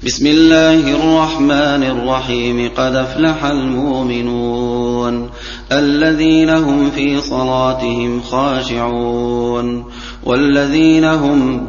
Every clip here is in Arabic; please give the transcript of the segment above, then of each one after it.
بسم الله الرحمن الرحيم. قد أفلح المؤمنون الذين هم في صلاتهم خاشعون والذين هم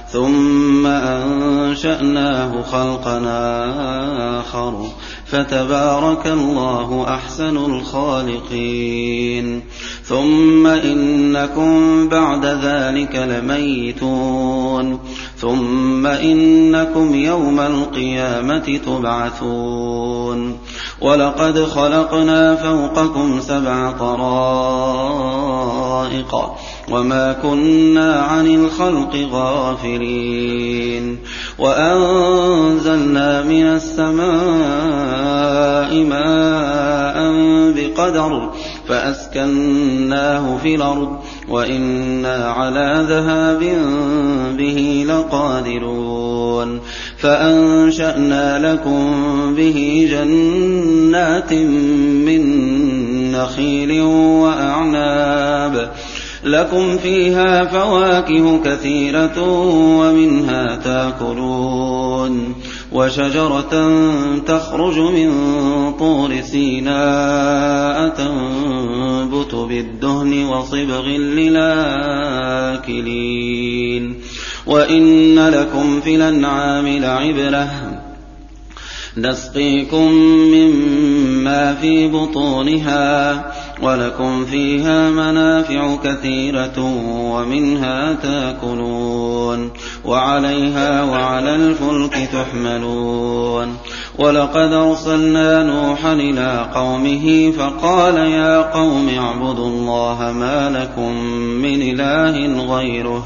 ثم أنشأناه خلقنا آخر. فتبارك الله أحسن الخالقين. ثم إنكم بعد ذلك لميتون. ثم إنكم يوم القيامة تبعثون. ولقد خلقنا فوقكم سبع طرائق وما كنا عن الخلق غافلين. وأنزلنا من السماء ماء بقدر فأسكناه في الأرض وإنا على ذهاب به لقادرون. فأنشأنا لكم به جنات من نخيل وأعناب. لكم فيها فواكه كثيرة ومنها تاكلون. وشجرة تخرج من طور سيناء تنبت بالدهن وصبغ للآكلين. وإن لكم في الأنعام لعبرة نسقيكم مما في بطونها ولكم فيها منافع كثيرة ومنها تاكلون وعليها وعلى الفلك تحملون ولقد أرسلنا نوحا إلى قومه فقال يا قوم اعبدوا الله ما لكم من إله غيره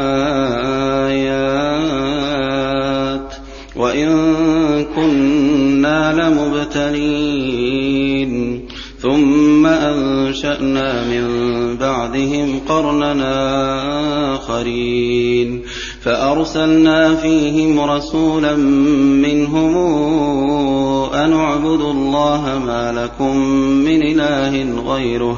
لمبتلين ثم أنشأنا من بعدهم قرننا آخرين. فأرسلنا فيهم رسولا منهم أن اعبدوا الله ما لكم من إله غيره.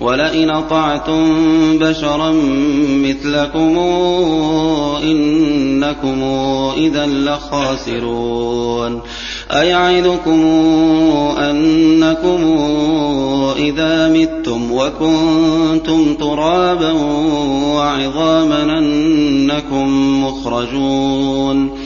ولئن اطعتم بشرا مثلكم انكم اذا لخاسرون ايعدكم انكم اذا متم وكنتم ترابا وعظاما انكم مخرجون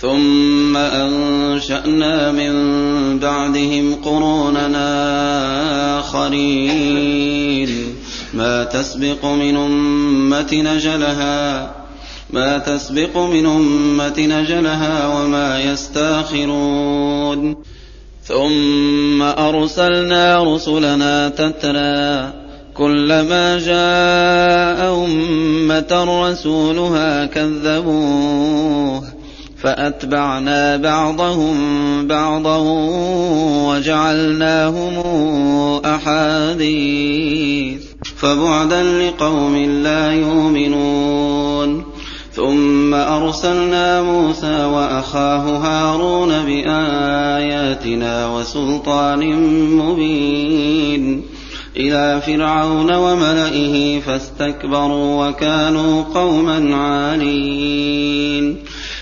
ثم أنشأنا من بعدهم قروننا آخرين. ما تسبق من أمة نجلها ما تسبق من أمة نجلها وما يستاخرون. ثم أرسلنا رسلنا تترى كلما جاء أمة رسولها كذبوه. فأتبعنا بعضهم بعضا وجعلناهم أحاديث فبعدا لقوم لا يؤمنون ثم أرسلنا موسى وأخاه هارون بآياتنا وسلطان مبين إلى فرعون وملئه فاستكبروا وكانوا قوما عالين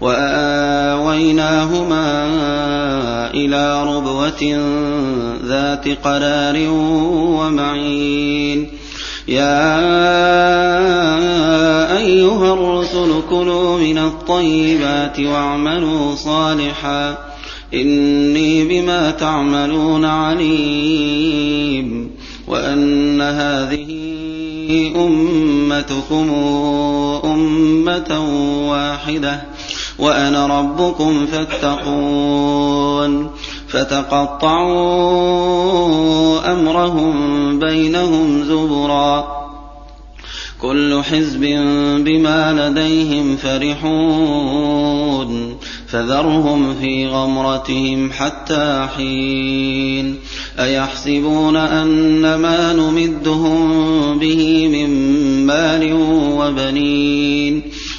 وآويناهما إلى ربوة ذات قرار ومعين. يا أيها الرسل كلوا من الطيبات واعملوا صالحا. إني بما تعملون عليم. وأن هذه أمتكم أمة واحدة. وأنا ربكم فاتقون. فتقطعوا أمرهم بينهم زبرا. كل حزب بما لديهم فرحون. فذرهم في غمرتهم حتى حين. أيحسبون أن ما نمدهم به من مال وبنين.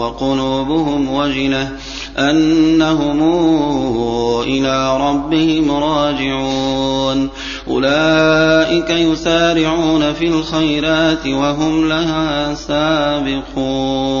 وقلوبهم وجله أنهم إلى ربهم راجعون. أولئك يسارعون في الخيرات وهم لها سابقون.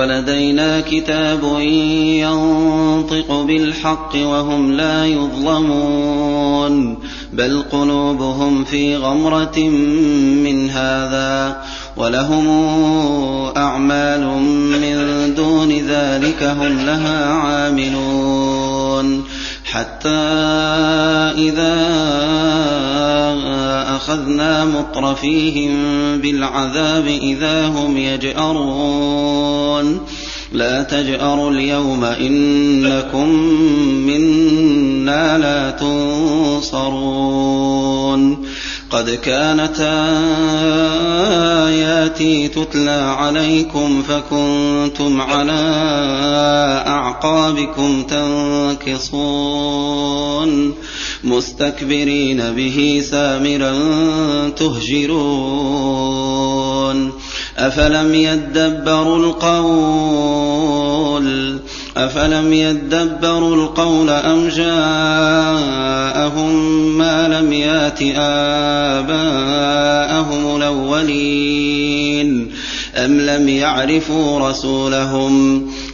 ولدينا كتاب ينطق بالحق وهم لا يظلمون بل قلوبهم في غمرة من هذا ولهم أعمال من دون ذلك هم لها عاملون. حتى إذا أخذنا مطرفيهم بالعذاب إذا هم يجأرون. لا تجأروا اليوم إنكم منا لا تنصرون. قد كانت آياتي تتلى عليكم فكنتم على أعقابكم تنكصون مستكبرين به سامرا تهجرون أفلم يدبروا القول أفلم يدبروا القول أم جاءهم ما لم يات آباءهم الأولين أم لم يعرفوا رسولهم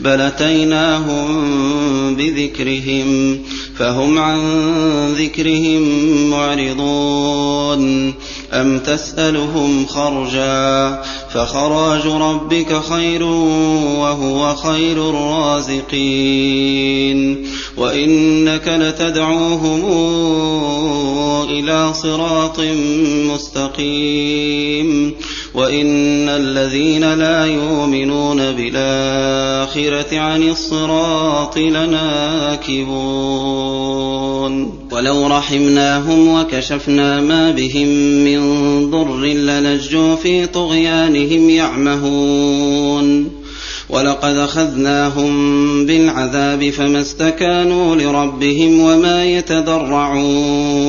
بل أتيناهم بذكرهم فهم عن ذكرهم معرضون أم تسألهم خرجا فخراج ربك خير وهو خير الرازقين وإنك لتدعوهم إلى صراط مستقيم وإن الذين لا يؤمنون بالآخرة عن الصراط لناكبون ولو رحمناهم وكشفنا ما بهم من ضر للجوا في طغيانهم يعمهون ولقد أخذناهم بالعذاب فما استكانوا لربهم وما يتضرعون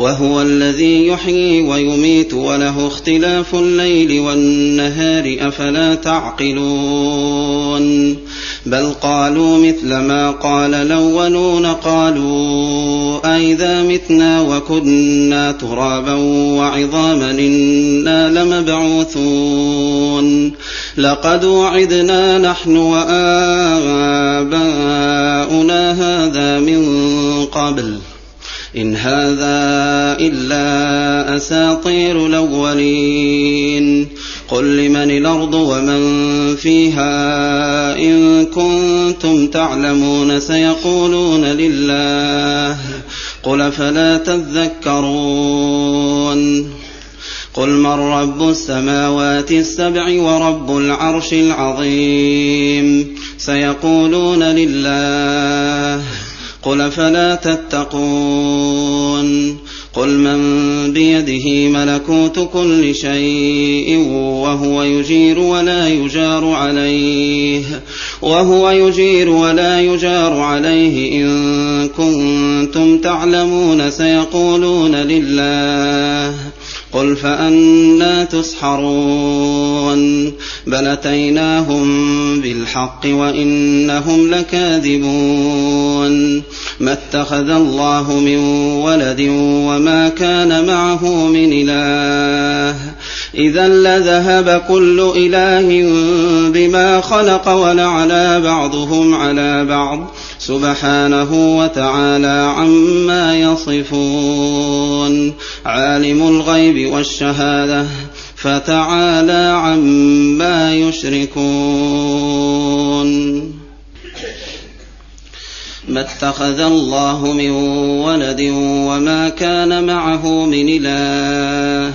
وهو الذي يحيي ويميت وله اختلاف الليل والنهار أفلا تعقلون بل قالوا مثل ما قال الأولون قالوا أئذا متنا وكنا ترابا وعظاما إنا لمبعوثون لقد وعدنا نحن وآباؤنا هذا من قبل إن هذا إلا أساطير الأولين. قل لمن الأرض ومن فيها إن كنتم تعلمون سيقولون لله. قل فلا تذكرون. قل من رب السماوات السبع ورب العرش العظيم. سيقولون لله. قل فلا تتقون قل من بيده ملكوت كل شيء وهو يجير ولا يجار عليه وهو يجير ولا يجار عليه إن كنتم تعلمون سيقولون لله قل فأنا تسحرون بل أتيناهم بالحق وإنهم لكاذبون ما اتخذ الله من ولد وما كان معه من إله إذا لذهب كل إله بما خلق ولعلى بعضهم على بعض. سبحانه وتعالى عما يصفون. عالم الغيب والشهادة فتعالى عما يشركون. ما اتخذ الله من ولد وما كان معه من إله.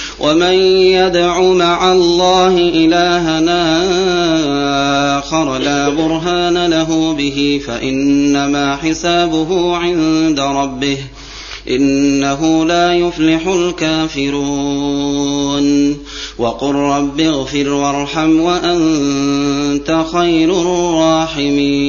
ومن يدع مع الله إلهنا آخر لا برهان له به فإنما حسابه عند ربه إنه لا يفلح الكافرون وقل رب اغفر وارحم وأنت خير الراحمين